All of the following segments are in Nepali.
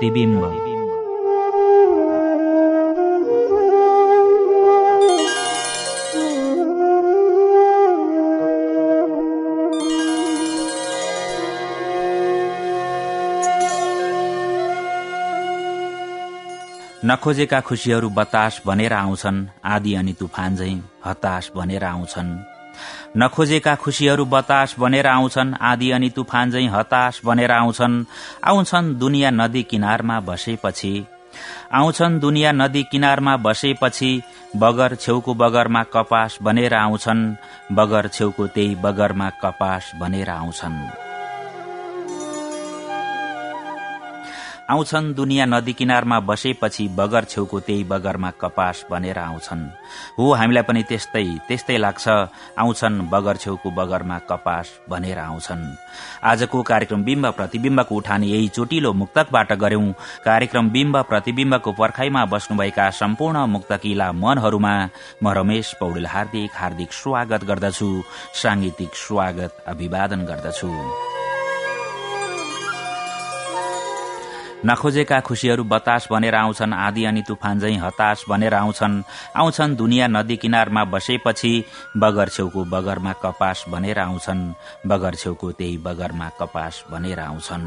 बिम्ब प्रतिबिम्ब। नखोजेका खुसीहरू बतास भनेर आउँछन् आदि अनि तुफान झै हताश भनेर आउँछन्। नखोजेका खुशीहरू बतास बनेर आउँछन् आदि अनि तुफान झै हताश बनेर आउँछन्। आउँछन् दुनियाँ नदी किनारमा बसेपछि। आउँछन् दुनियाँ नदी किनारमा बसेपछि बगर छेउको बगरमा कपास बनेर आउँछन् बगर छेउको त्यही बगरमा कपास बनेर आउँछन्। आउँछन् दुनियाँ नदी किनारमा बसेपछि बगर छेउको त्यही बगरमा कपास बनेर आउँछन्। हो हामीलाई पनि त्यस्तै त्यस्तै लाग्छ। आउँछन् बगर छेउको बगरमा कपास बनेर आउँछन्। आजको कार्यक्रम बिम्ब प्रतिविम्बको उठान यही चोटिलो मुक्तकबाट गर्यौं कार्यक्रम बिम्ब प्रतिविम्बको पर्खाइमा बस्नुभएका सम्पूर्ण मुक्तकिला मनहरूमा म रमेश पौडेल हार्दिक हार्दिक स्वागत गर्दछु। सांगीतिक स्वागत अभिवादन गर्दछु। नखोजेका खुशीहरू बतास बनेर आउँछन् आदि अनि तुफान झै हताश बनेर आउँछन्। आउँछन् दुनियाँ नदी किनारमा बसेपछि बगर छेउको बगरमा कपास बनेर आउँछन्। बगर छेउको त्यही बगरमा कपास बनेर आउँछन्।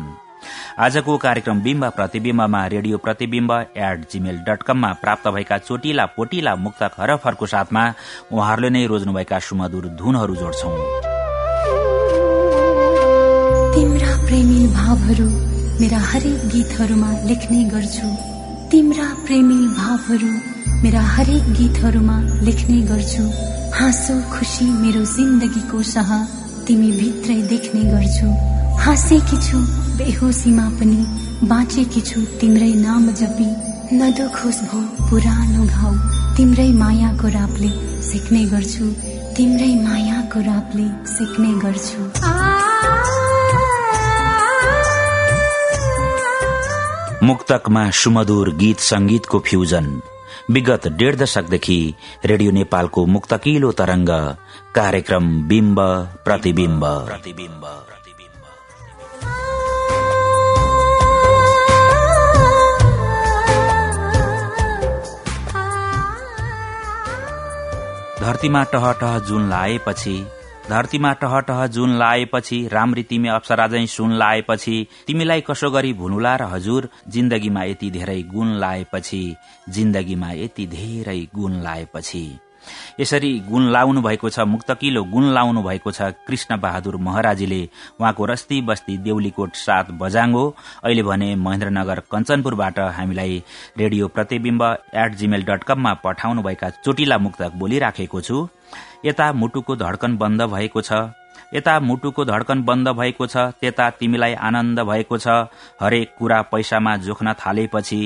आजको कार्यक्रम बिम्ब प्रतिविम्बमा radio Pratibimba at Gmail dot कममा प्राप्त भएका चोटिला पोटिला मुक्त हरफहरूको साथमा उहाँहरूले नै रोज्नुभएका सुमधुर धुनहरू जोड्छौं। मेरा हरेक गीतहरूमा लेख्ने गर्छु। तिम्रा प्रेमी भावहरू मेरा हरेक गीतहरूमा लेख्ने गर्छु। हाँसो खुसी मेरो जिन्दगीको सह तिमी भित्रै देख्ने गर्छु। हाँसेकी छु बेहोसीमा पनि बाँचेकी छु तिम्रै नाम जपी नदोखोस भो पुरानो घाउ। तिम्रै मायाको रापले सिक्ने गर्छु। तिम्रै मायाको रापले सिक्ने गर्छु। मुक्तकमा सुमधुर गीत संगीतको फ्युजन। विगत डेढ दशकदेखि रेडियो नेपालको मुक्तकिलो तरंग कार्यक्रम बिम्ब प्रतिविम्ब प्रतिविम्ब धरतीमा टह टह जुन लाएपछि धरतीमा टह टह जुन लाएपछि राम्री तिमी अप्सरा झै सुन लाएपछि तिमीलाई कसो गरी भुनुला र हजुर जिन्दगीमा यति धेरै गुण लाएपछि जिन्दगीमा यति धेरै गुण लाएपछि। यसरी गुण लाउनु भएको छ मुक्तकिलो गुण लाउनु भएको छ कृष्ण बहादुर महराजीले उहाँको रस्ती बस्ती देउलीकोट सात बजाङ्गो अहिले भने महेन्द्रनगर कञ्चनपुरबाट हामीलाई radio Pratibimba at Gmail dot कममा पठाउनुभएका चोटिला मुक्तक बोलिराखेको छु। यता मुटुको धड्कन बन्द भएको छ। यता मुटुको धड्कन बन्द भएको छ त्यता तिमीलाई आनन्द भएको छ। हरेक कुरा पैसामा जोख्न थालेपछि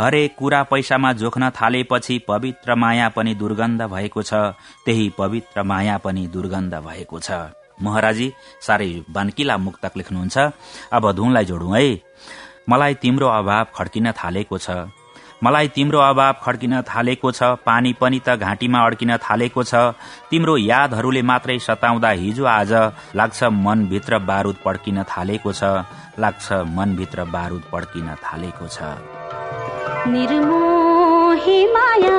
हरेक कुरा पैसामा जोख्न थालेपछि पवित्र माया पनि दुर्गन्ध भएको छ। त्यही पवित्र माया पनि दुर्गन्ध भएको छ। महाराजी साह्रै बान्किला मुक्तक लेख्नुहुन्छ। अब धुनलाई जोडौं है। मलाई तिम्रो अभाव खड्किन थालेको छ। मलाई तिम्रो अभाव खड्किन थालेको छ पानी पनि त घाँटीमा अड्किन थालेको छ। तिम्रो यादहरूले मात्रै सताउँदा हिजो आज लाग्छ मनभित्र बारूद पड्किन थालेको छ लाग्छ मनभित्र बारूद पड्किन थालेको छ। माया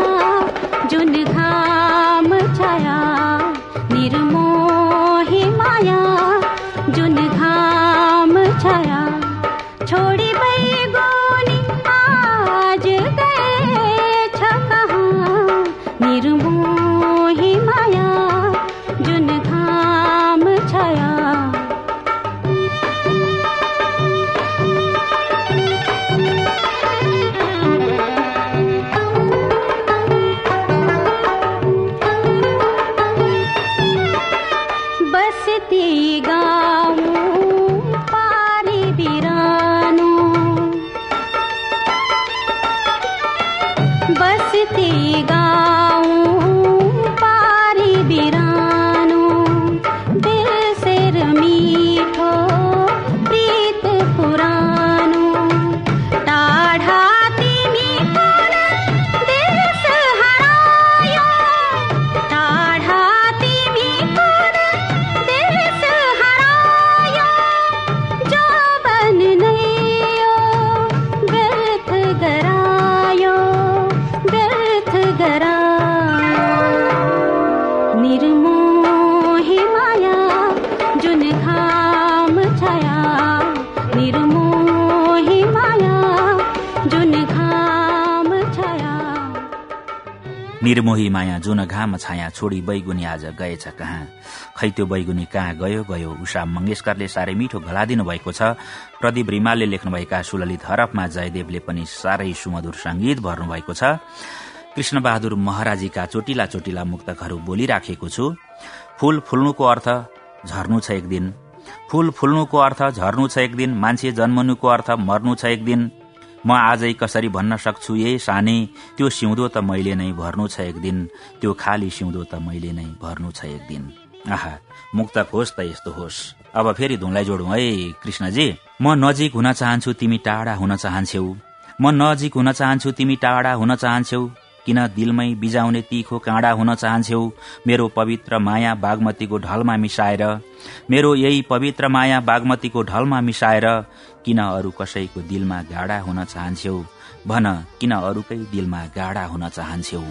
जुन घाम छाया निर्मोही निर्मोही माया जुन घाम छाया छोडी बैगुनी आज गएछ कहाँ? खै त्यो बैगुनी कहाँ गयो गयो? उषा मंगेशकरले साह्रै मिठो गलादिनु भएको छ। प्रदीप रिमालले लेख्नुभएका सुललित हरफमा जयदेवले पनि साह्रै सुमधुर संगीत भर्नुभएको छ। कृष्ण बहादुर महाराजीका चोटिला चोटिला मुक्तकहरू बोलिराखेको छु। फूल फुल्नुको अर्थ झर्नु छ एक दिन। फूल फुल्नुको अर्थ झर्नु छ एक दिन। मान्छे जन्मनुको अर्थ मर्नु छ एक दिन। म आजै कसरी भन्न सक्छु ए सानी? त्यो सिउँदो त मैले नै भर्नु छ एक दिन त्यो खाली सिउँदो त मैले नै भर्नु छ एक दिन आहा मुक्तक होस् त यस्तो होस्। अब फेरि धुनलाई जोडौँ है कृष्णजी। म नजिक हुन चाहन्छु तिमी टाढा हुन चाहन्छौ म नजिक हुन चाहन्छु तिमी टाढा हुन चाहन्छौ किन दिलमै बिजाउने तिखो काँडा हुन चाहन्छौ मेरो पवित्र माया बागमतीको ढलमा मिसाएर मेरो यही पवित्र माया बागमतीको ढलमा मिसाएर किन अरू कसैको दिलमा गाडा हुन चाहन्छौ भन किन अरूकै दिलमा गाडा हुन चाहन्छौ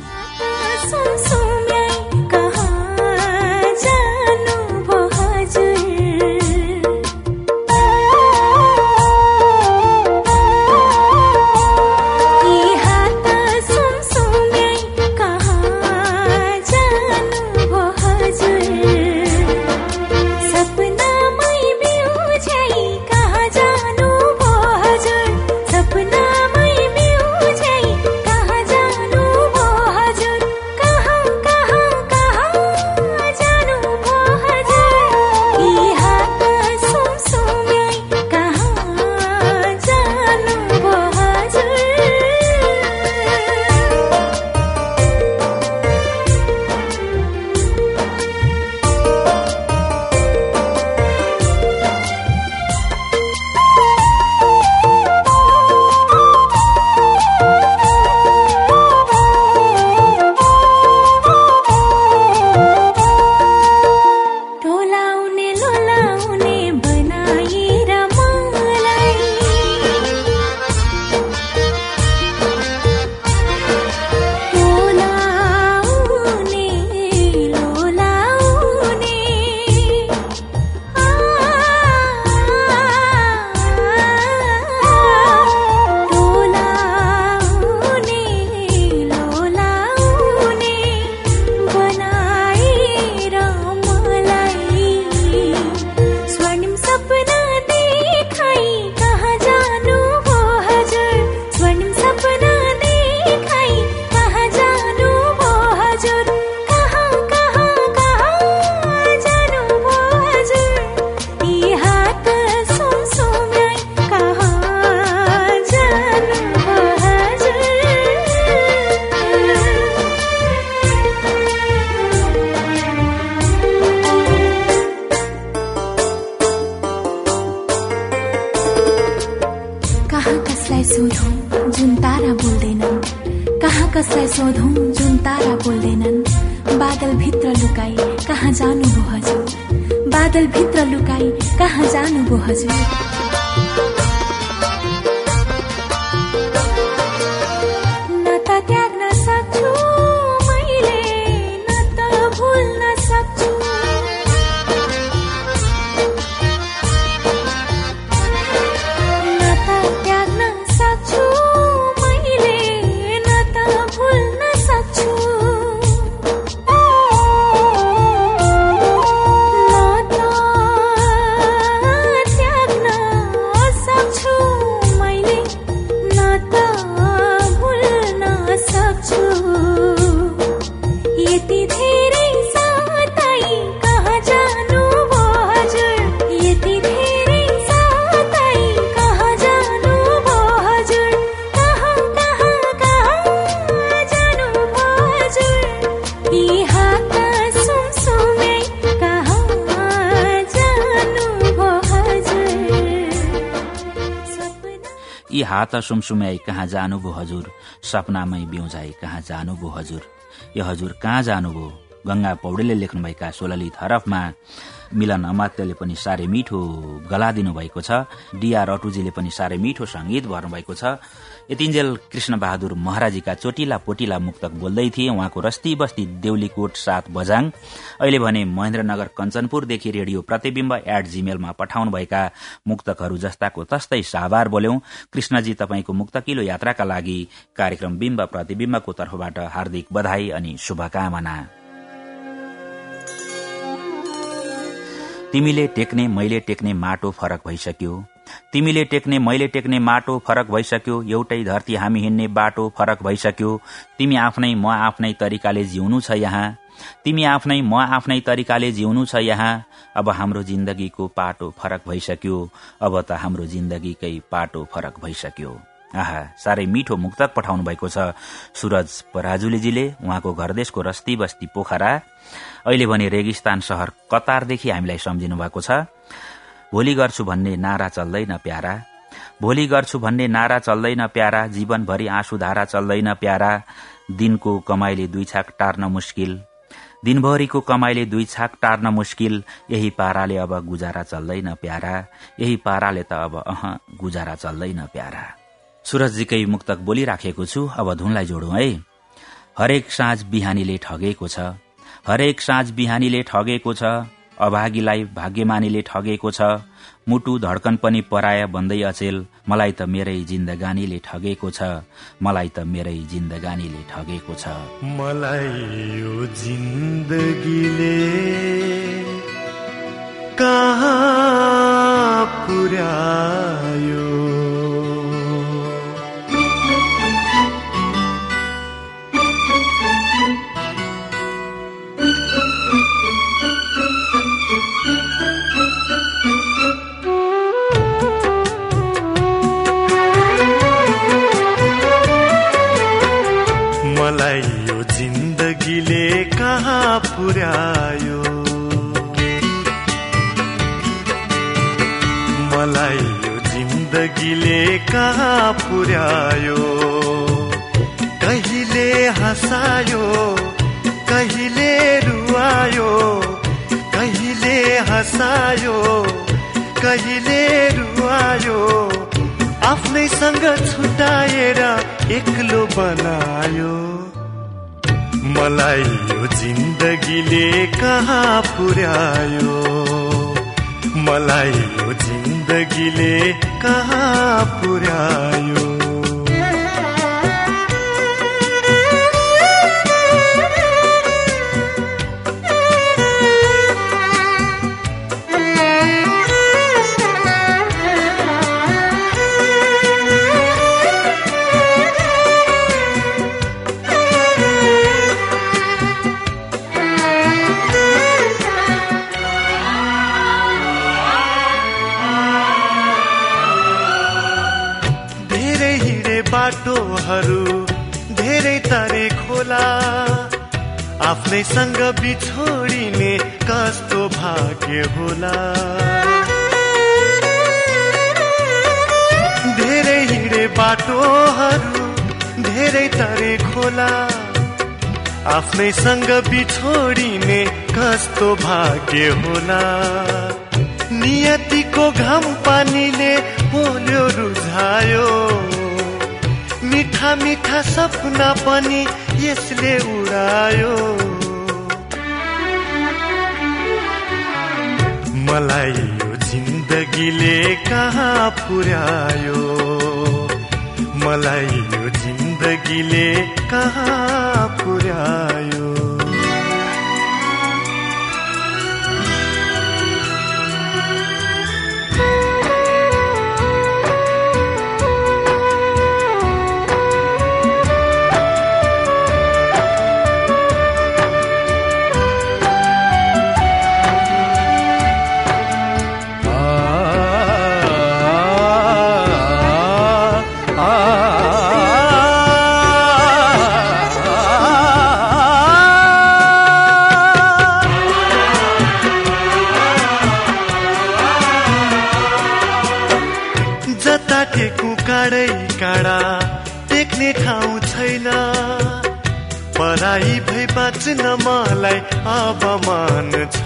हात सुमसुम्याई कहाँ जानुभयो हजुर? सपनामै बिउजाई कहाँ जानुभयो हजुर? यो हजुर कहाँ जानुभयो गंगा पौडेलले लेख्नुभएका सोललित हरफमा मिलन अमात्यले पनि साह्रै मिठो गला दिनुभएको छ। डीआर अटुजीले पनि साह्रै मिठो संगीत भर्नुभएको छ। यतिन्जेल कृष्ण बहादुर महाराजीका चोटिला पोटिला मुक्तक बोल्दै थिए। उहाँको रस्ती बस्ती देउलीकोट सात बजाङ। अहिले भने महेन्द्रनगर कञ्चनपुरदेखि रेडियो प्रतिविम्ब एट जीमेलमा पठाउनुभएका मुक्तकहरू जस्ताको तस्तै साभार बोल्यौं। कृष्णजी तपाईँको मुक्तकिलो यात्राका लागि कार्यक्रम बिम्ब प्रतिविम्बको तर्फबाट हार्दिक बधाई अनि शुभकामना। तिमीले टेक्ने मैले टेक्ने माटो फरक भइसक्यो। तिमीले टेक्ने मैले टेक्ने माटो फरक भइसक्यो। एउटै धरती हामी हिँड्ने बाटो फरक भइसक्यो। तिमी आफ्नै म आफ्नै तरिकाले जिउनु छ यहाँ। तिमी आफ्नै म आफ्नै तरिकाले जिउनु छ यहाँ। अब हाम्रो जिन्दगीको पाटो फरक भइसक्यो। अब त हाम्रो जिन्दगीकै पाटो फरक भइसक्यो। आहा साह्रै मिठो मुक्तक पठाउनु भएको छ। सुरज पराजुलीजीले उहाँको घरदेशको रस्ती बस्ती पोखरा। अहिले भने रेगिस्तान शहर कतारदेखि हामीलाई सम्झिनु भएको छ। भोलि गर्छु भन्ने नारा चल्दैन प्यारा। भोलि गर्छु भन्ने नारा चल्दैन प्यारा। जीवनभरि आँसुधारा चल्दैन प्यारा। दिनको कमाईले दुई छाक टार्न मुस्किल। दिनभरिको कमाईले दुई छाक टार्न मुस्किल। यही पाराले अब गुजारा चल्दैन प्यारा। यही पाराले त अब अह गुजारा चल्दैन प्यारा। सुरजजीकै मुक्तक बोलिराखेको छु। अब धुनलाई जोडौं है। हरेक साँझ बिहानीले ठगेको छ। हरेक साँझ बिहानीले ठगेको छ अभागीलाई भाग्यमानीले ठगेको छ मुटु धड्कन पनि पराय भन्दै अचेल मलाई त मेरै जिन्दगानीले ठगेको छ मलाई त मेरै जिन्दगानीले ठगेको छ। मलाई यो जिन्दगीले कहाँ पुर्यायो? पुर्यायो। मलाई यो जिन्दगीले कहाँ पुर्यायो? कहिले हँसायो? कहिले रुवायो? कहिले हँसायो? कहिले रुवायो? आफ्नैसँग छुट्याएर एक्लो बनायो। मलाई यो जिन्दगीले कहाँ पुर्यायो? मलाई यो जिन्दगीले कहाँ पुर्यायो? आफ्नैसँग बिछोडिने कस्तो भाग्य होला? धेरै हिँडे बाटोहरू धेरै तरे खोला। आफ्नैसँग बिछोडिने कस्तो भाग्य होला? नियतिको घाम पानीले पोल्यो रुझायो। मिठा मिठा सपना पनि यसले उडायो। मलाई यो जिन्दगीले कहाँ पुर्यायो? मलाई यो जिन्दगीले कहाँ पुर्यायो?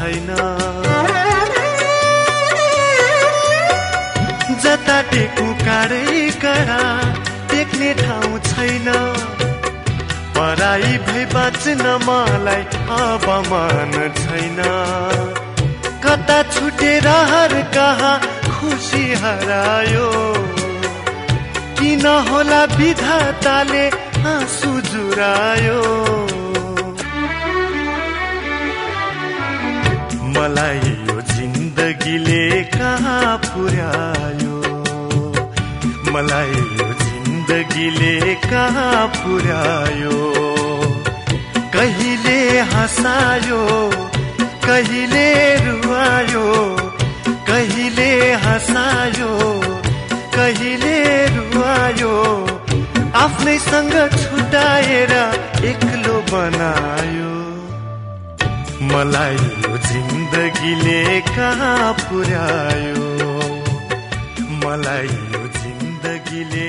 छैन। जता टेकु काँडै काँडा टेक्ने ठाउँ छैन। पराई भई बाँच्न मलाई अब मान छैन। कता छुटेर हर कहाँ खुसी हरायो। किन होला विधाताले आँसु जुरायो। मलाई यो जिन्दगीले कहाँ पुर्यायो? मलाई यो जिन्दगीले कहाँ पुर्यायो? कहिले हँसायो? कहिले रुवायो? कहिले हँसायो? कहिले रुवायो? आफ्नैसँग छुटाएर एक्लो बनायो। मलाई यो जिन्दगीले कहाँ पुर्यायो मलाई यो जिन्दगीले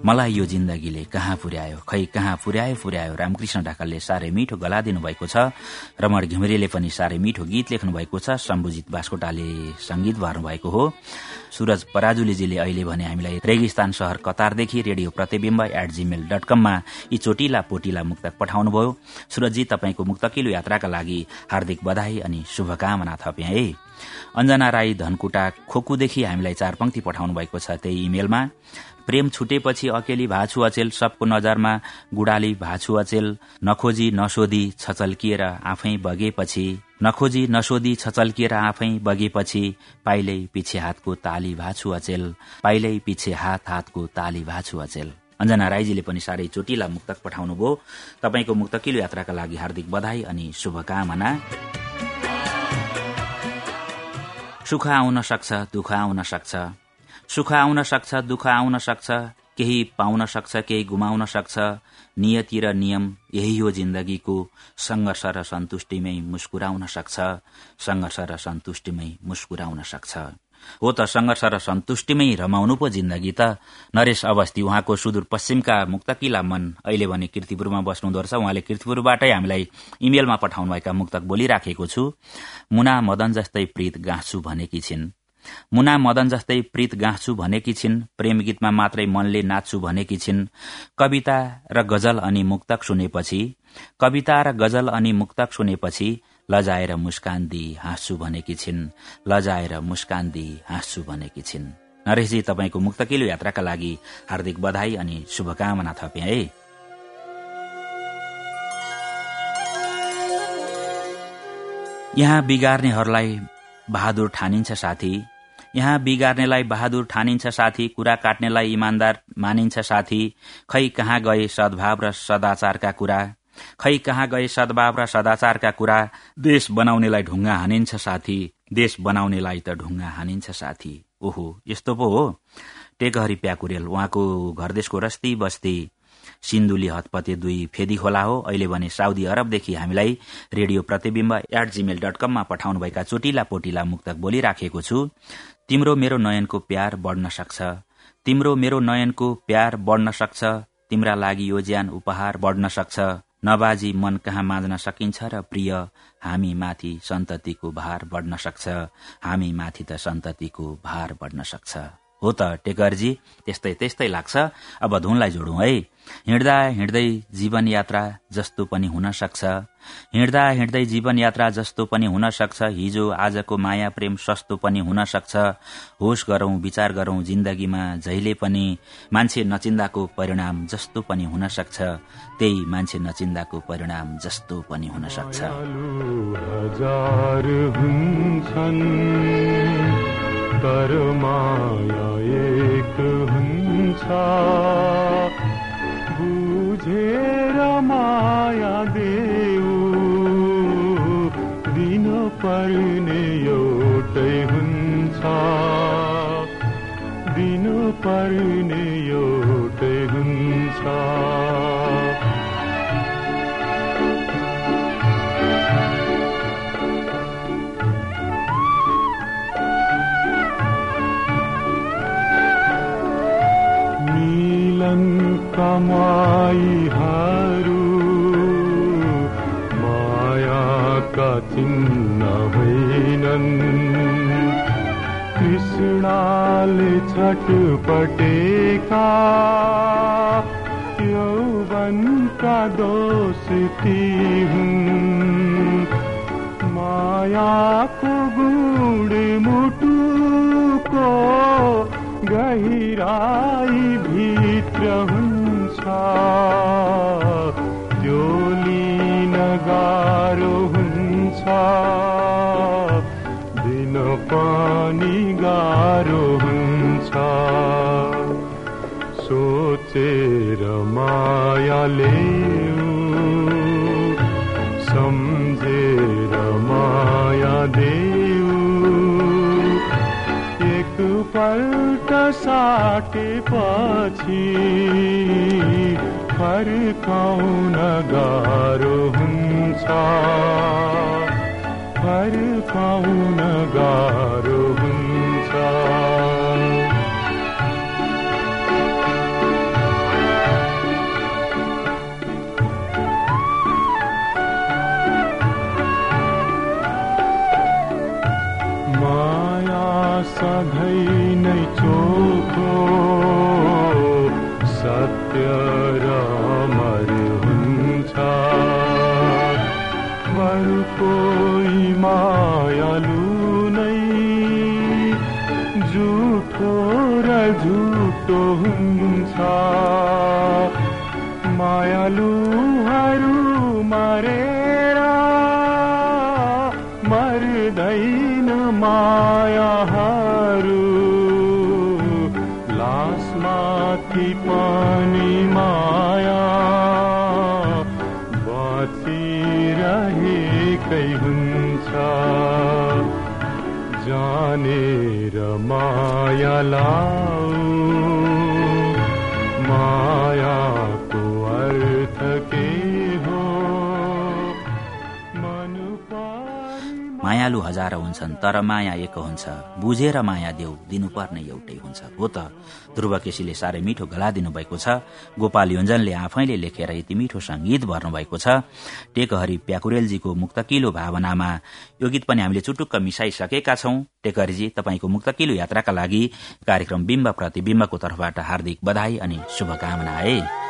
मलाई यो जिन्दगीले कहाँ पुर्यायो खै कहाँ पुर्यायो पुर्यायो रामकृष्ण ढाकालले साह्रै मिठो गला दिनुभएको छ। रमण घिमिरेले पनि साह्रै मिठो गीत लेख्नु भएको छ। सम्बुजित बास्कोटाले संगीत भर्नुभएको हो। सूरज पराजुलीजीले अहिले भने हामीलाई रेगिस्तान शहर कतारदेखि radio Pratibimba at Gmail dot कममा यी चोटिला पोटिला मुक्तक पठाउनुभयो। सूरजजी तपाईँको मुक्तकिलो यात्राका लागि हार्दिक बधाई अनि शुभकामना थपे है अञ्जना राई धनकुटा खोकुदेखि हामीलाई चार पंक्ति पठाउनु भएको छ त्यही इमेलमा प्रेम छुटेपछि अकेली भाछु अचेल सबको नजरमा गुडाली भाछु अचेल नखोजी नसोधी छचल्किएर आफै बगेपछि नखोजी नसोधी छचल्किएर आफै बगेपछि पाइलै पछि हातको ताली भाछु अचेल पाइलै पछि हात हातको ताली भाछु अचेल। अञ्जना राईजीले पनि साह्रै चोटिला मुक्तक पठाउनुभयो। तपाईँको मुक्तकिलो यात्राका लागि हार्दिक बधाई अनि शुभकामना। सुख आउन सक्छ दुःख आउन सक्छ। सुख आउन सक्छ दुःख आउन सक्छ केही पाउन सक्छ केही गुमाउन सक्छ। नियति र नियम यही हो जिन्दगीको संघर्ष र सन्तुष्टिमै मुस्कुराउन सक्छ संघर्ष र सन्तुष्टिमै मुस्कुराउन सक्छ। हो त संघर्ष र सन्तुष्टिमै रमाउनु पो जिन्दगी त। नरेश अवस्थी उहाँको सुदूर पश्चिमका मुक्तकिला मन। अहिले भने किर्तिपुरमा बस्नुहुँदो रहेछ उहाँले किर्तिपुरबाटै हामीलाई इमेलमा पठाउनुभएका मुक्तक बोलिराखेको छु। मुना मदन जस्तै प्रीत गाँछु भनेकी छिन्। मुना मदन जस्तै प्रीत गाँछु भनेकी छिन्। प्रेम गीतमा मात्रै मनले नाच्छु भनेकी छिन्। कविता र गजल अनि मुक्तक सुनेपछि कविता र गजल अनि मुक्तक सुनेपछि लजाएर मुस्कान दिई हाँस्छु भनेकी छिन्। लजाएर मुस्कान दिई हाँस्छु भनेकी छिन्। नरेशजी तपाईँको मुक्तकिलो यात्राका लागि हार्दिक बधाई अनि शुभकामना थपे है। यहाँ बिगार्नेहरूलाई बहादुर ठानिन्छ साथी। यहाँ बिगार्नेलाई बहादुर ठानिन्छ साथी कुरा काट्नेलाई इमान्दार मानिन्छ साथी। खै कहाँ गए सद्भाव र सदाचारका कुरा? खै कहाँ गए सद्भाव र सदाचारका कुरा देश बनाउनेलाई ढुङ्गा हानिन्छ साथी देश बनाउनेलाई त ढुङ्गा हानिन्छ साथी। ओहो यस्तो पो हो। टेकहरी प्याकुरेल उहाँको घरदेशको रस्ती बस्ती। सिन्धुली हतपते दुई फेदी खोला हो। अहिले भने साउदी अरबदेखि हामीलाई radio Pratibimba at Gmail dot कममा पठाउनुभएका चोटिला पोटिला मुक्तक बोलिराखेको छु। तिम्रो मेरो नयनको प्यार बढ्न सक्छ। तिम्रो मेरो नयनको प्यार बढ्न सक्छ। तिम्रा लागि यो ज्यान उपहार बढ्न सक्छ। नबाजी मन कहाँ माझ्न सकिन्छ र प्रिय हामी माथि सन्ततिको भार बढ्न सक्छ। हामी माथि त सन्ततिको भार बढ्न सक्छ। हो त टेकरजी। त्यस्तै त्यस्तै लाग्छ। अब धुनलाई जोडौं है। हिँड्दा हिँड्दै जीवन यात्रा जस्तो पनि हुन सक्छ। हिँड्दा हिँड्दै जीवन यात्रा जस्तो पनि हुन सक्छ। हिजो आजको माया प्रेम सस्तो पनि हुन सक्छ। होस गरौं विचार गरौं जिन्दगीमा जहिले पनि मान्छे नचिन्दाको परिणाम जस्तो पनि हुन सक्छ। त्यही मान्छे नचिन्दाको परिणाम जस्तो पनि हुन सक्छ। तर माया एक हुन्छ। बुझेर माया देऊ। दिन पर्ने एउटै हुन्छ। दिन पर्ने कमाईहरू मायाका चिन्ह होइनन्। कृष्णले छटपटेका यौवनका दोष हुन्। मायाको गुण मुटुको गहिराई भित्र हुन्छ त्यो लिन गाह्रो हुन्छ। दिन पानी गाह्रो हुन्छ। सोचेर मायाले एकपल्ट साटेपछि फर्काउन गाह्रो हुन्छ। फर्काउन गाह्रो हुन्छ। मायालुहरू मरेर मर्दैन मायाहरू। लासमाथि पनि माया बाँचिरहेकै हुन्छ। जानेर माया मायालु हजारौं हुन्छन् तर माया एक हुन्छ। बुझेर माया देऊ दिनुपर्ने एउटै हुन्छ। हो त? ध्रुव केसीले साह्रै मिठो गला दिनुभएको छ। गोपाल योञ्जनले आफैले लेखेर यति मिठो संगीत भर्नुभएको छ। टेकहरी प्याकुरेलजीको मुक्तकिलो भावनामा यो गीत पनि हामीले चुटुक्क मिसाइसकेका छौं। टेकहरीजी तपाईँको मुक्तकिलो यात्राका लागि कार्यक्रम बिम्ब प्रतिविम्बको तर्फबाट हार्दिक बधाई अनि शुभकामना है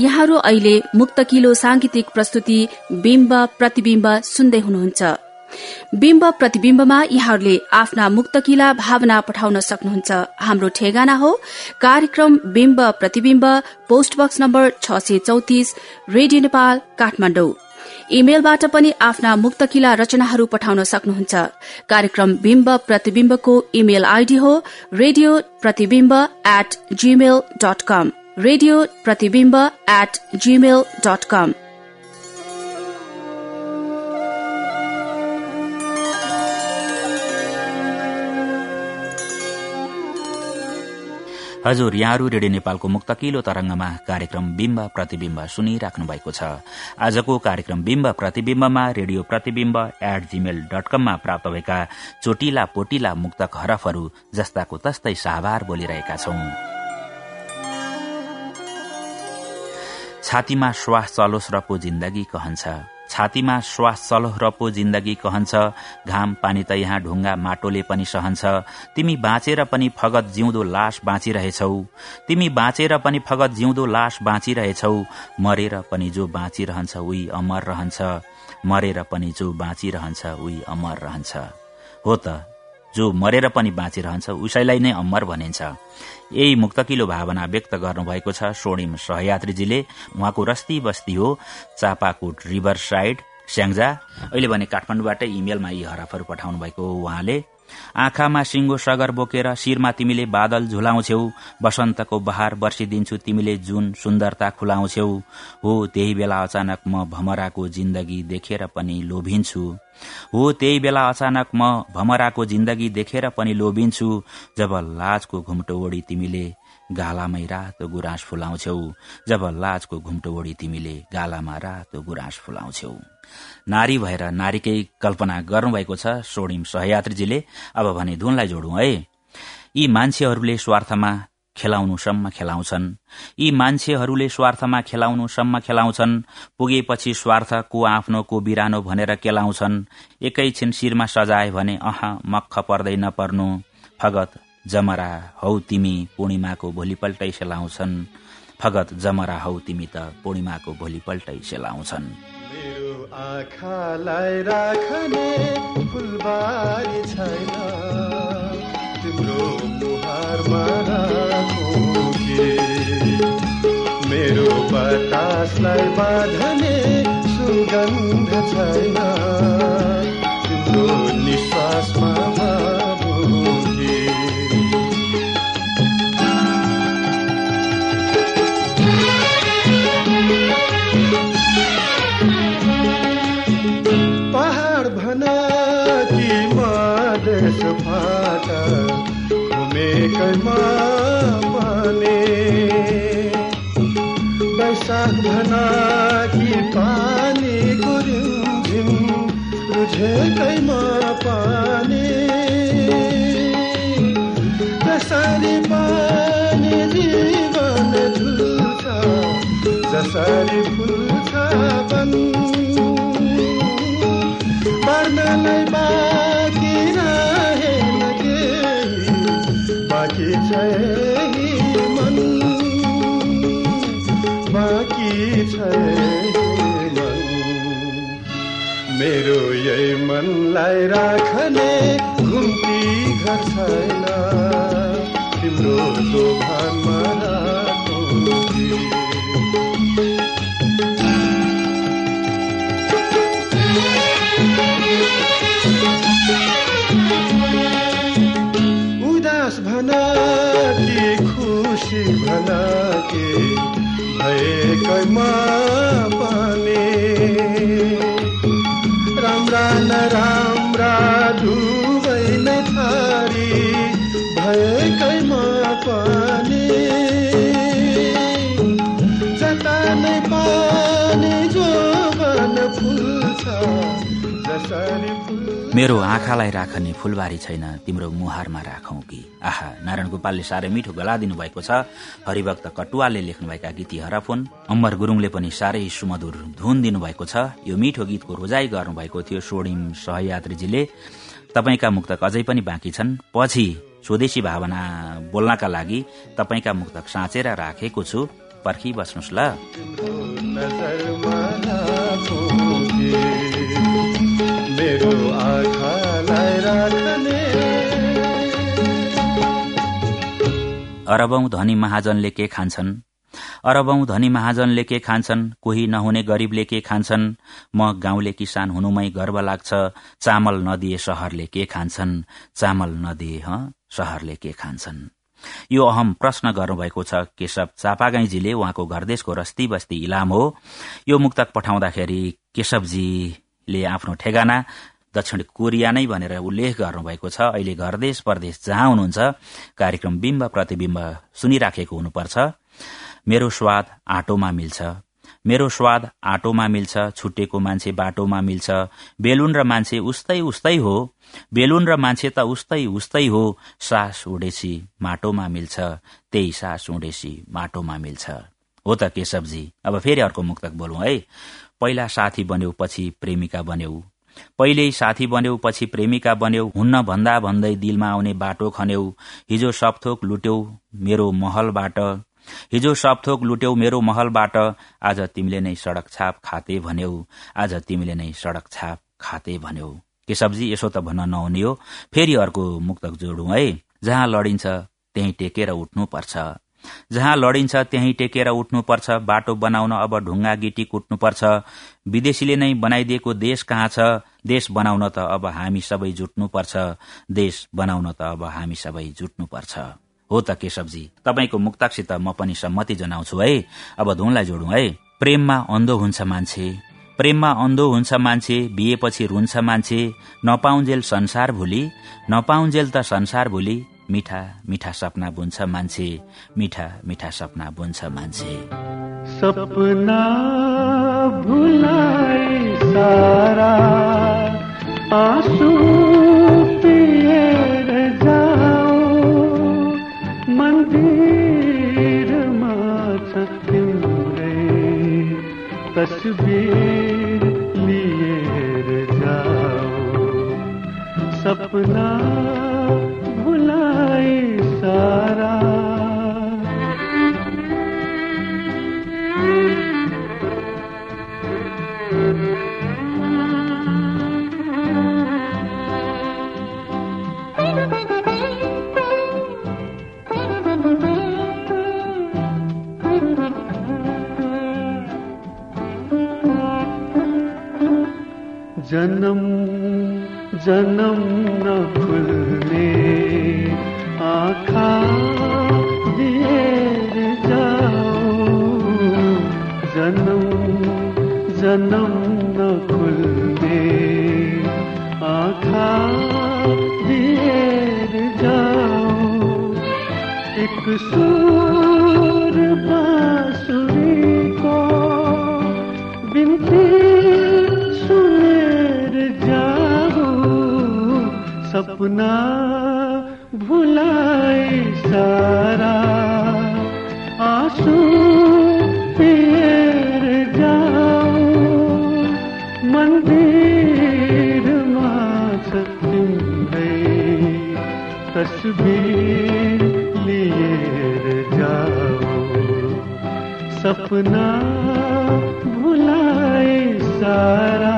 यहाँहरू अहिले मुक्तकिलो सांगीतिक प्रस्तुति बिम्ब प्रतिबिम्ब सुन्दै हुनुहुन्छ। बिम्ब प्रतिबिम्बमा यहाँहरूले आफ्ना मुक्तकिला भावना पठाउन सक्नुहुन्छ। हाम्रो ठेगाना हो कार्यक्रम बिम्ब प्रतिबिम्ब पोस्ट बक्स नम्बर छ सय चौतिस रेडियो नेपाल काठमाडौँ। इमेलबाट पनि आफ्ना मुक्तकिला रचनाहरू पठाउन सक्नुहुन्छ। कार्यक्रम बिम्ब प्रतिबिम्बको इमेल आईडी हो radio Pratibimba at Gmail dot com radio Pratibimba at Gmail dot com हजुर यहाँहरू रेडियो नेपालको मुक्तकिलो तरंगमा कार्यक्रम बिम्ब प्रतिविम्ब सुनिराख्नु भएको छ। आजको कार्यक्रम बिम्ब प्रतिविम्बमा radio Pratibimba at Gmail dot कममा प्राप्त भएका चोटिला पोटिला मुक्तक हरफहरू जस्ताको तस्तै साभार बोलिरहेका छौं। छातीमा श्वास चलोस् र पो जिन्दगी कहन्छ। छातीमा श्वास चलोस् र पो जिन्दगी कहन्छ। घाम पानी त यहाँ ढुङ्गा माटोले पनि सहन्छ। तिमी बाँचेर पनि फगत जिउँदो लास बाँचिरहेछौ। तिमी बाँचेर पनि फगत जिउँदो लास बाँचिरहेछौ। मरेर पनि जो बाँचिरहन्छ उही अमर रहन्छ। मरेर पनि जो बाँचिरहन्छ उही अमर रहन्छ। हो त जो मरेर पनि बाँचिरहन्छ उसैलाई नै अमर भनिन्छ। यही मुक्तकिलो भावना व्यक्त गर्नुभएको छ। स्वर्णिम सहयात्रीजीले उहाँको रस्ती बस्ती हो चापाकोट रिभर साइड। स्याङ्जा अहिले भने काठमाडौँबाटै इमेलमा यी हरफहरू पठाउनु भएको उहाँले। आँखामा सिंगो सगर बोकेर शिरमा तिमीले बादल झुलाउँछौ वसन्तको बहार वर्षिदिन्छु तिमीले जुन सुन्दरता खुलाउँछौ हो त्यही बेला अचानक म भमराको जिन्दगी देखेर पनि लोभिन्छु। हो त्यही बेला अचानक म भमराको जिन्दगी देखेर पनि लोभिन्छु जब लाजको घुम्टो ओढी तिमीले गालामै रातो गुराँस फुलाउँछौ जब लाजको घुम्टो ओढी तिमीले गालामा रातो गुराँस फुलाउँछौ नारी भएर नारीकै कल्पना गर्नुभएको छ स्वर्णिम सहयात्रीजीले। अब भने धुनलाई जोडौं है। यी मान्छेहरूले स्वार्थमा खेलाउनुसम्म खेलाउँछन्। यी मान्छेहरूले स्वार्थमा खेलाउनुसम्म खेलाउँछन्। पुगेपछि स्वार्थ को आफ्नो को बिरानो भनेर केलाउँछन्। एकैछिन शिरमा सजाए भने अह मक्ख पर्दै नपर्नु। फगत जमरा हौ तिमी पूर्णिमाको भोलिपल्टै सेलाउँछन्। फगत जमरा हौ तिमी त पूर्णिमाको भोलिपल्टै सेलाउँछन्। मेरो आँखालाई राख्ने फुलबारी छैन। तिम्रो मुहारमा मेरो बतासलाई बाँध्ने सुगन्ध छैन। तिम्रो निश्वासमा मधेस फाट घुमेकैमा पाने। वैशाख भना कि पानी गुरिम रुझेकैमा पानी। जसरी पानी जीवन झुल्छ जसरी फुल्छ वन पर्नलाई बाँकी बाँकी चाहिँ मन। बाँकी चाहिँ मन। मेरो यही मनलाई राख्ने घुम्ती घर छैन। तिम्रो दोभानमा भना के भएकैमा पाने। राम्रा नराम्रा दुवै नै थारी भएकैमा पानी। मेरो आँखालाई राखने फुलबारी छैन तिम्रो मुहारमा राखौं कि? आहा नारायण गोपालले साह्रै मिठो गला दिनुभएको छ। हरिभक्त कटुवालले लेख्नुभएका गीत हरफुन अम्बर गुरूङले पनि साह्रै सुमधुर धुन दिनुभएको छ। यो मिठो गीतको रोजाई गर्नुभएको थियो स्वर्णिम सहयात्रीजीले। तपाईँका मुक्तक अझै पनि बाँकी छन्। पछि स्वदेशी भावना बोल्नका लागि तपाईँका मुक्तक साँचेर राखेको छु। पर्खी बस्नुहोस् ल मेरो राख्ने। अरबौं धनी महाजनले के खान्छन्? अरबौं धनी महाजनले के खान्छन्? कोही नहुने गरीबले के खान्छन्? म गाउँले किसान हुनुमै गर्व लाग्छ। चामल नदिए शहरले के खान्छन्? चामल नदिए शहरले के खान्छन्? यो अहम प्रश्न गर्नुभएको छ। केशव चापागाईजीले उहाँको घरदेशको रस्ती बस्ती इलाम हो। यो मुक्तक पठाउँदाखेरि केशवजीले आफ्नो ठेगाना दक्षिण कोरिया नै भनेर उल्लेख गर्नुभएको छ। अहिले घरदेश परदेश जहाँ हुनुहुन्छ कार्यक्रम बिम्ब प्रतिबिम्ब सुनिराखेको हुनुपर्छ। मेरो स्वाद आटोमा मिल्छ। मेरो स्वाद आटोमा मिल्छ। छुटेको मान्छे बाटोमा मिल्छ। बेलुन र मान्छे उस्तै उस्तै हो। बेलुन र मान्छे त उस्तै उस्तै हो। सास उडेसी माटोमा मिल्छ। त्यही सास उडेसी माटोमा मिल्छ। हो त केशवजी अब फेरि अर्को मुक्तक बोलौं है। पहिला साथी बन्यौ पछि प्रेमिका बन्यौ। पहिल्यै साथी बन्यौ पछि प्रेमिका बन्यौ हुन्न भन्दा भन्दै दिलमा आउने बाटो खन्यौ। हिजो सबथोक लुट्यौ मेरो महलबाट। हिजो सबथोक लुट्यौ मेरो महलबाट। आज तिमीले नै सड़क छाप खाते भन्यौ। आज तिमीले नै सड़क छाप खाते भन्यौ। केशवजी यसो त भन्न नहुने हो। फेरि अर्को मुक्तक जोडौं है। जहाँ लडिन्छ त्यही टेकेर उठ्नुपर्छ। जहाँ लडिन्छ त्यही टेकेर उठ्नुपर्छ बाटो बनाउन अब ढुङ्गा गिटी कुट्नुपर्छ। विदेशीले नै बनाइदिएको देश कहाँ छ? देश बनाउन त अब हामी सबै जुट्नुपर्छ। देश बनाउन त अब हामी सबै जुट्नुपर्छ। हो त केशवजी तपाईँको मुक्तकसित म पनि सम्मति जनाउँछु है। अब धुनलाई जोडौं है। प्रेममा अन्धो हुन्छ मान्छे। प्रेममा अन्धो हुन्छ मान्छे बिएपछि रुन्छ मान्छे। नपाउन्जेल संसार भुली। नपाउन्जेल त संसार भुली। मिठा मिठा सपना बुन्छ मान्छे मिठा मिठा सपना बुन्छ मान्छे। सपना भुलाए सारा आंसू मन्दिरमा छ तस्बिर लिएर जाओ। सपना जन्म जन्म न खुल्ने आँखा दिएर जाओ जन्म जन्म न खुल्ने आँखा दिएर जाओ एक सुर सपना भुलाए सारा। आंसू पिएर जाओ मन्दिरमा छ तिम्रै तस्बिर लिएर जाओ। सपना भुलाए सारा।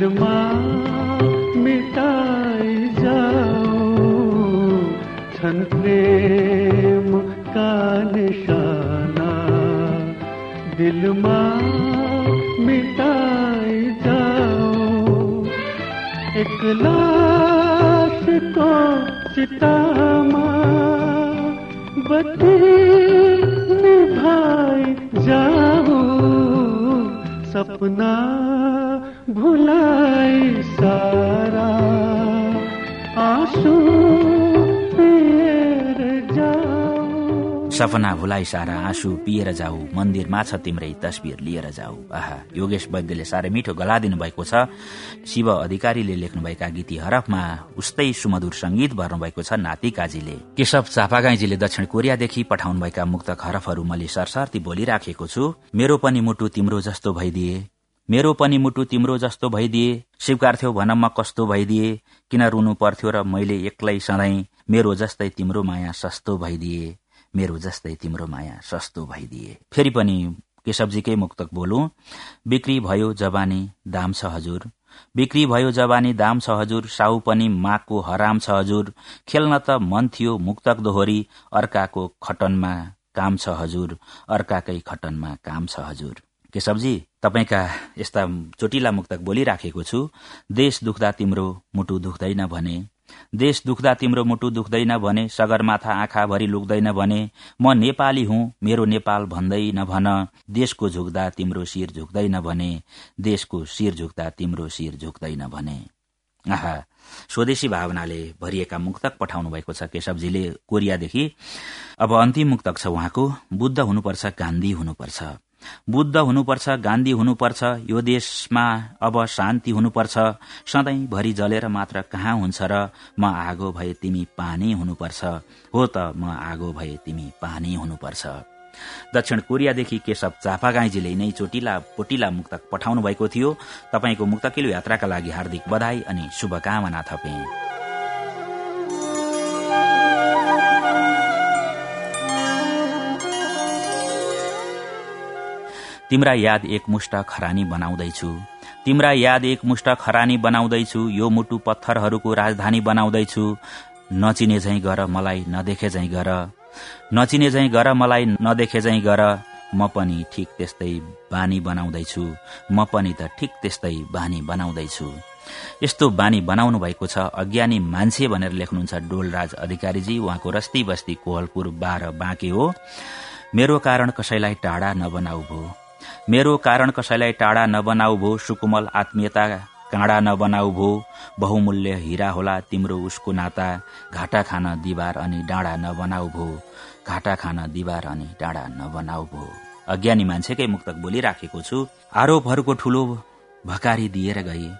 दिलमा मिटाई जाओ। छन् प्रेम का निशाना। दिलमा मिटाई जाओ। एक लाश को चितामा। बत्ती निभाई जाओ सपना सपना भुलाइ सारा आँसु पिएर जाऊ। मन्दिरमा छ तिम्रै तस्बिर लिएर जाऊ। आहा योगेश वैद्यले साह्रै मिठो गला दिनुभएको छ। शिव अधिकारीले लेख्नुभएका गीती हरफमा उस्तै सुमधुर संगीत भर्नुभएको छ नाति काजीले। केशव चापागाईजीले दक्षिण कोरियादेखि पठाउनुभएका मुक्त हरफहरू मैले सरसर्ती बोलिराखेको छु। मेरो पनि मुटु तिम्रो जस्तो भइदिए। मेरो पनि मुटु तिम्रो जस्तो भइदिए स्वीकार्थ्यौ भन म कस्तो भइदिए किन रुनु पर्थ्यो र मैले एक्लै सधैँ मेरो जस्तै तिम्रो माया सस्तो भइदिए मेरो जस्तै तिम्रो माया सस्तो भइदिए। फेरि पनि केशवजीकै मुक्तक बोलु बिक्री भयो जवानी दाम छ हजुर। बिक्री भयो जवानी दाम छ हजुर साउ पनि माको हराम छ हजुर। खेल्न त मन थियो मुक्तक दोहोरी अर्काको खटनमा काम छ हजुर अर्काकै खटनमा काम छ हजुर। केशवजी तपाईँका यस्ता चोटिला मुक्तक बोलिराखेको छु। देश दुख्दा तिम्रो मुटु दुख्दैन भने देश दुख्दा तिम्रो मुटु दुख्दैन भने सगरमाथा आँखाभरि लुक्दैन भने म नेपाली हुँ मेरो नेपाल भन्दैन भन। देशको झुक्दा तिम्रो शिर झुक्दैन भने देशको शिर झुक्दा तिम्रो शिर झुक्दैन भने। आहा स्वदेशी भावनाले भरिएका मुक्तक पठाउनु भएको छ केशवजीले कोरियादेखि। अब अन्तिम मुक्तक छ उहाँको। बुद्ध हुनुपर्छ गान्धी हुनुपर्छ। बुद्ध हुनुपर्छ गान्धी हुनुपर्छ यो देशमा अब शान्ति हुनुपर्छ सधैँभरि जलेर मात्र कहाँ हुन्छ र म आगो भए तिमी पानी हुनुपर्छ हो त म आगो भए तिमी पानी हुनुपर्छ। दक्षिण कोरियादेखि केशव चापागाईजीले नै चोटिला पोटिला मुक्तक पठाउनु भएको थियो। तपाईँको मुक्तकिलो यात्राका लागि हार्दिक बधाई अनि शुभकामना थपे। तिम्रा याद एक मुष्ट खरानी बनाउँदैछु। तिम्रा याद एक मुष्ट खरानी बनाउँदैछु। यो मुटु पत्थरहरूको राजधानी बनाउँदैछु। नचिने झैं गर मलाई नदेखे झैं गर। नचिने झैं गर मलाई नदेखे झैं गर। म पनि ठिक त्यस्तै बानी बनाउँदैछु। म पनि त ठिक त्यस्तै बानी बनाउँदैछु। यस्तो बानी बनाउनु भएको छ अज्ञानी मान्छे भनेर लेख्नुहुन्छ डोलराज अधिकारीजी। उहाँको रस्ती बस्ती कोहलपुर बाह्र बाँके हो। मेरो कारण कसैलाई टाढा नबनाऊ भो। मेरो कारण कसैलाई टाढा नबनाऊ भो सुकुमल आत्मीयता काँडा नबनाऊ भो। बहुमूल्य हिरा होला तिम्रो उसको नाता। घाटा खान दिवार अनि डाँडा नबनाऊ भो। घाटा खान दिवार अनि डाँडा नबनाऊ भो। अज्ञानी मान्छेकै मुक्तक बोलिराखेको छु। आरोपहरूको ठूलो भकारी दिएर गई।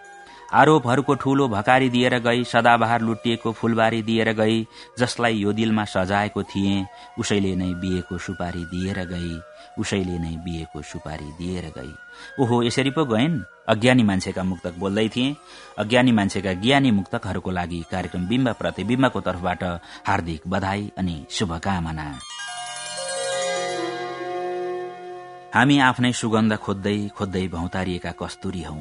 आरोपहरूको ठूलो भकारी दिएर गई सदाबहार लुटिएको फुलबारी दिएर गई जसलाई यो दिलमा सजाएको थिए उसैले नै बिहेको सुपारी दिएर गई। उसैले नै बिहेको सुपारी दिएर गई। ओहो यसरी पो गएन्? अज्ञानी मान्छेका मुक्तक बोल्दै थिए। अज्ञानी मान्छेका ज्ञानी मुक्तकहरूको लागि कार्यक्रम बिम्ब प्रतिविम्बको तर्फबाट हार्दिक बधाई अनि शुभकामना। हामी आफ्नै सुगन्ध खोज्दै खोज्दै भौतारिएका कस्तुरी हौ।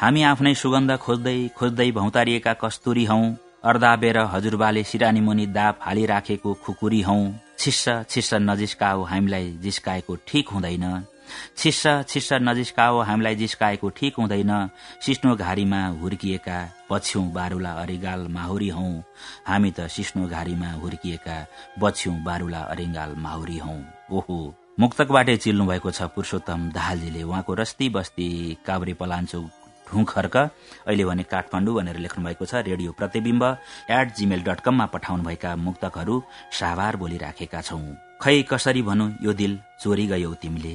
हामी आफ्नै सुगन्ध खोज्दै खोज्दै भौतारिएका कस्तुरी हौ। अर्दाबेर हजुरबाले सिरानी मुनि दाप हालिराखेको खुकुरी हौ। छिस्स छिस्स नजिस्काओ हामीलाई जिस्काएको ठिक हुँदैन। छिस्स छिस्स नजिस्काओ हामीलाई जिस्काएको ठिक हुँदैन। सिस्नो घारीमा हुर्किएका पछ्यौं बारुला अरिगाल माहुरी हौ। हामी त सिस्नो घारीमा हुर्किएका बछ्यौं बारुला अरिङ्गाल माहुरी हौ। ओहो मुक्तकबाटै चिल्नु भएको छ पुरुषोत्तम दाहालजीले उहाँको रस्ती बस्ती काभ्रे पलाञ्चोक ढुङ्खर्क अहिले भने काठमाडौँ भनेर लेख्नु भएको छ radio Pratibimba at Gmail dot कममा पठाउनुभएका मुक्तकहरू साभार बोलिराखेका छौं। खै कसरी भनौं यो दिल चोरी गयौ तिमीले?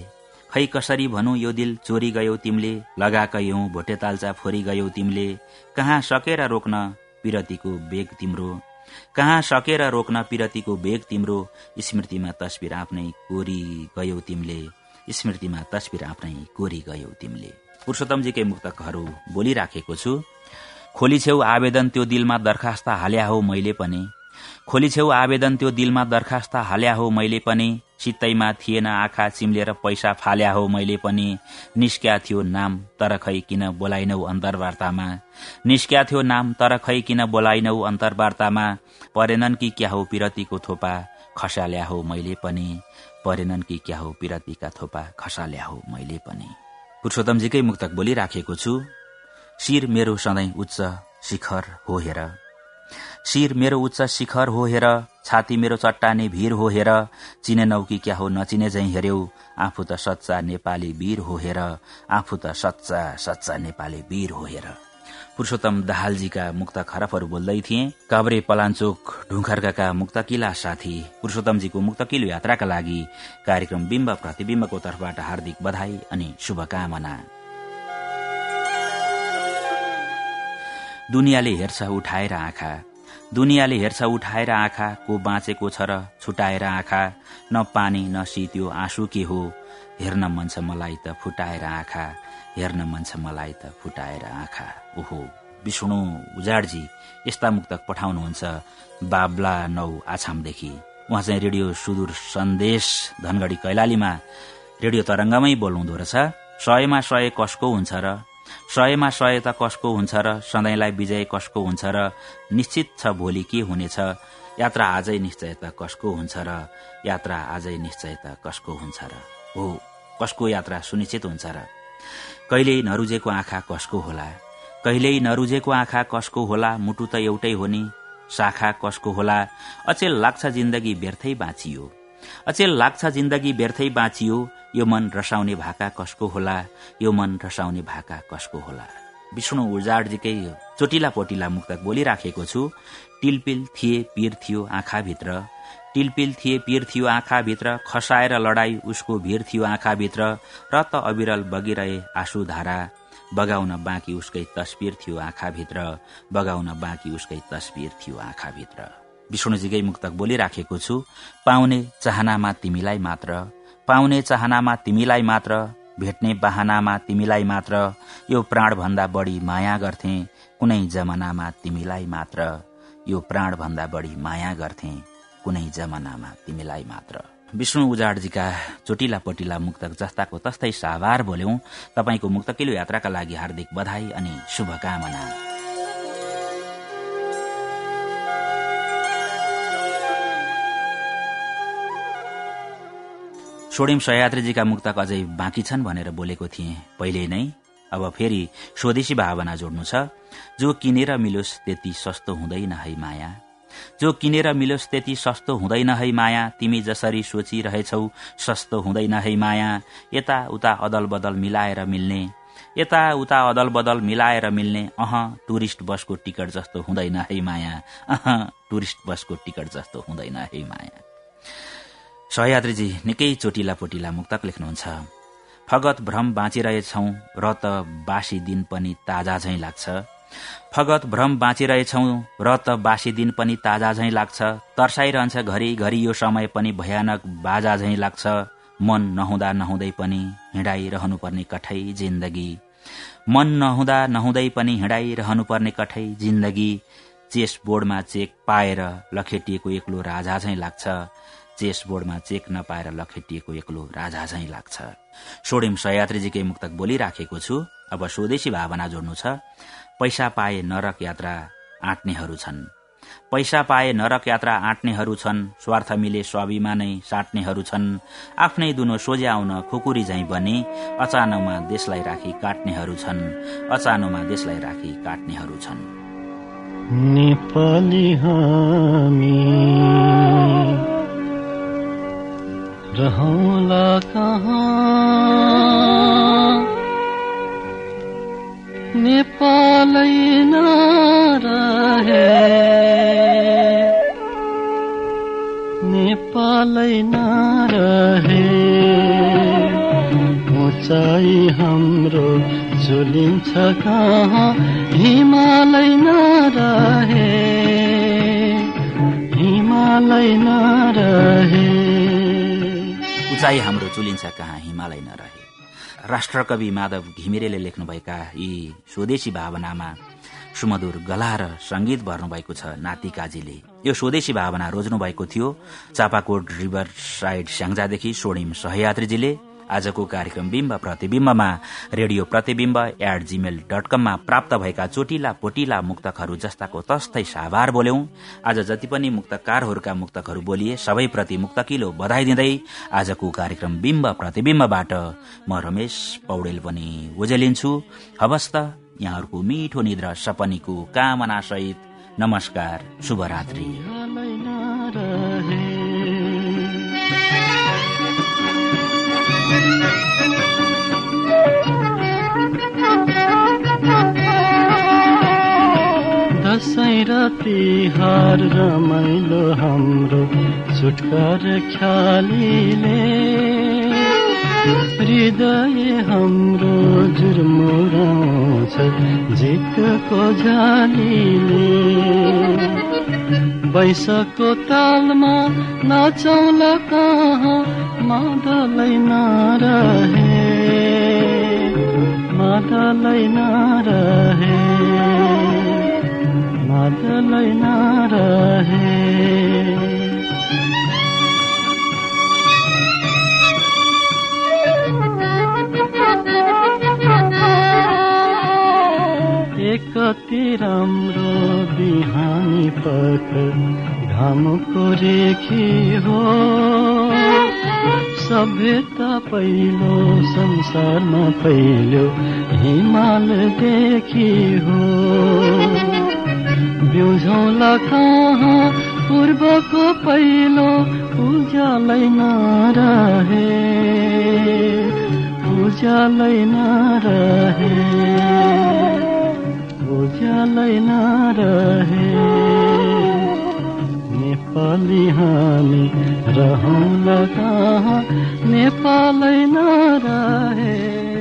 खै कसरी भनौं यो दिल चोरी गयौ तिमीले? लगाएका यौं भोटे ताल्चा फोरी गयौ तिमीले? कहाँ सकेर रोक्न पिरतीको बेग तिम्रो? कहाँ सकेर रोक्न पिरतीको बेग तिम्रो? स्मृतिमा तस्बिर आफ्नै कोरी गयौ तिमीले। स्मृतिमा तस्बिर आफ्नै कोरी गयौ तिमीले। पुरुषोत्तमजीकै मुक्तकहरू बोलिराखेको छु। खोली छेउ आवेदन त्यो दिलमा दरखास्त हाल्या हो मैले पनि। खोली छेउ आवेदन त्यो दिलमा दरखास्त हाल्या हो मैले पनि। सित्तैमा थिएन आँखा चिम्लेर पैसा फाल्या हो मैले पनि। निस्क्या थियो नाम तर खै किन बोलाइनौ अन्तर्वार्तामा। निस्क्या थियो नाम तर खै किन बोलाइनौ अन्तर्वार्तामा। परेनन् कि क्या हो पिरतीको थोपा खसाल्या हो मैले पनि। परेनन् कि क्या हो पिरतीका थोपा खसाल्या हो मैले पनि। पुरुषोत्तमजीकै मुक्तक बोलिराखेको छु। शिर मेरो सधैँ उच्च शिखर हो हेर। शिर मेरो उच्च शिखर हो हेर छाती मेरो चट्टाने भीर हो हेर चिनेनौ कि क्या हो नचिने झै हेर्यौ आफू त सच्चा नेपाली वीर हो हेर आफू त सच्चा सच्चा नेपाली वीर हो हेर। पुरुषोत्तम दाहालजीका मुक्त खरबहरू बोल्दै थिए। काभ्रे पलाञ्चोक ढुङ्खर्काका मुक्तकिला साथी पुरुषोत्तमजीको मुक्तकिलो यात्राका लागि कार्यक्रम बिम्ब प्रतिविम्बको तर्फबाट हार्दिक बधाई अनि शुभकामना। दुनियाँले हेर्छ उठाएर आँखा। दुनियाँले हेर्छ उठाएर आँखा को बाँचेको छ र छुटाएर आँखा। न पानी न सित्यो आँसु के हो? हेर्न मन छ मलाई त फुटाएर आँखा। हेर्न मन छ मलाई त फुटाएर आँखा। ओहो विष्णु उजाडजी यस्ता मुक्तक पठाउनुहुन्छ बाब्ला नौ आछामदेखि। उहाँ चाहिँ रेडियो सुदूर सन्देश धनगढी कैलालीमा। रेडियो तरङ्गमै बोल्नुहुँदो रहेछ। सयमा सय कसको हुन्छ र? सयमा सय त कसको हुन्छ र? सधैँलाई विजय कसको हुन्छ र? निश्चित छ भोलि के हुनेछ? यात्रा आजै निश्चय त कसको हुन्छ र? यात्रा आजै निश्चय त कसको हुन्छ र? हो कसको यात्रा सुनिश्चित हुन्छ र? कहिल्यै नरुजेको आँखा कसको होला? कहिल्यै नरुजेको आँखा कसको होला? मुटु त एउटै हो नि। शाखा कसको होला? अचेल लाग्छ जिन्दगी व्यर्थै बाँचियो। अचेल लाग्छ जिन्दगी व्यर्थै बाँचियो। यो मन रसाउने भाका कसको होला? यो मन रसाउने भाका कसको होला? विष्णु उजाडजीकै चोटिला पोटिला मुक्तक बोलिराखेको छु। टिलपिल थिए पीर थियो आँखाभित्र। टिलपिल थिए पीर थियो आँखाभित्र खसाएर लडाई उसको भीर थियो आँखाभित्र र त अविरल बगिरहे आँसु धारा बगाउन बाँकी उसकै तस्बिर थियो आँखाभित्र बगाउन बाँकी उसकै तस्बिर थियो आँखाभित्र। विष्णुजीकै मुक्तक बोलिराखेको छु पाउने चाहनामा तिमीलाई मात्र पाउने चाहनामा तिमीलाई मात्र भेट्ने बाहनामा तिमीलाई मात्र यो प्राणभन्दा बढी माया गर्थे कुनै जमानामा तिमीलाई मात्र यो प्राणभन्दा बढी माया गर्थे। कुनै जमानामा तिमीलाई मात्र। विष्णु उजाडजीका चोटिला पटिला मुक्तक जस्ताको तस्तै साभार बोल्यौं। तपाईँको मुक्तकिलो यात्राका लागि हार्दिक बधाई अनि शुभकामना। सोडिम सयात्रीजीका मुक्तक अझै बाँकी छन् भनेर बोलेको थिएँ। पहिले नै अब फेरि स्वदेशी भावना जोड्नु छ। जो किनेर मिलोस् त्यति सस्तो हुँदैन है माया। जो किनेर मिलोस् त्यति सस्तो हुँदैन है माया तिमी जसरी सोचिरहेछौ सस्तो हुँदैन है माया। यता उता अदल बदल मिलाएर मिल्ने यता उता अदल बदल मिलाएर मिल्ने अह टुरिस्ट बसको टिकट जस्तो हुँदैन है माया। अह टुरिस्ट बसको टिकट जस्तो हुँदैन है माया। सहयात्रीजी निकै चोटिला पोटिला मुक्तक लेख्नुहुन्छ। फगत भ्रम बाँचिरहेछौ र त बासी दिन पनि ताजा झैं लाग्छ। फगत भ्रम बाँचिरहेछौ र त बासी दिन पनि ताजा झैं लाग्छ। तर्साइरहन्छ घरि घरि यो समय पनि भयानक बाजा झैं लाग्छ। मन नहुँदा नहुँदै पनि हिँडाइरहनुपर्ने कठै जिन्दगी। मन नहुँदा नहुँदै पनि हिँडाइरहनुपर्ने कठै जिन्दगी। चेस बोर्डमा चेक पाएर लखेटिएको एक्लो राजा झैं लाग्छ। चेस बोर्डमा चेक नपाएर लखेटिएको एक्लो राजा झैं लाग्छ। सोडिम सयात्रीजीकै मुक्तक बोलिराखेको छु। अब स्वदेशी भावना जोड्नु छ। पैसा पाए नरक यात्रा आँट्नेहरू छन्। पैसा पाए नरक यात्रा आँट्नेहरू छन् स्वार्थ मिले स्वाभिमानै साट्नेहरू छन्। आफ्नै दुनो सोझ्याउन खुकुरी झैं बनी अचानोमा देशलाई राखी काट्नेहरू छन् अचानोमा देशलाई राखी काट्नेहरू छन्। रहौला कहाँ? नेपालै नरहे नेपालै नरहे उचाइ हाम्रो झुलिन्छ कहाँ? हिमालय नरहे हिमालय नरहे उचाइ हाम्रो चुलिन्छ कहाँ? हिमालय नरहे राष्ट्रकवि माधव घिमिरेले लेख्नुभएका यी स्वदेशी भावनामा सुमधुर गला र संगीत भर्नुभएको छ नाति काजीले। यो स्वदेशी भावना रोज्नु भएको थियो चापाकोट रिभर साइड स्याङ्जादेखि सोडिम सहयात्रीजीले। आजको कार्यक्रम बिम्ब प्रतिविम्बमा radio Pratibimba at Gmail dot कममा प्राप्त भएका चोटिला पोटिला मुक्तकहरू जस्ताको तस्तै साभार बोल्यौं। आज जति पनि मुक्तकारहरूका मुक्तकहरू बोलिए सबैप्रति मुक्तकिलो बधाई दिँदै आजको कार्यक्रम बिम्ब प्रतिविम्बबाट म रमेश पौडेल पनि ओजेलिन्छु हवस् त यहाँहरूको मिठो निद्रा सपनीको कामना सहित नमस्कार शुभरात्री। दसैँ र तिहार रमाइलो हाम्रो छुटकार ख्यालीले। हृदय हाम्रो जुर्मुराउँछ झिकको झालीले। बैसको तालमा नाचौला कहाँ मादलै नरहे मादलै नरहे मादलै नरहे कति राम्रो बिहानी पख घामको रेखी हो। सभ्यता पहिलो संसारमा पहिलो हिमाल देखी हो। बिउझौला कहाँ पूर्वको पहिलो उज्यालै नरहे उज्यालै नरहे उज्यालै नरहे नेपाली हामी लगा कहाँ? नेपालै नरहे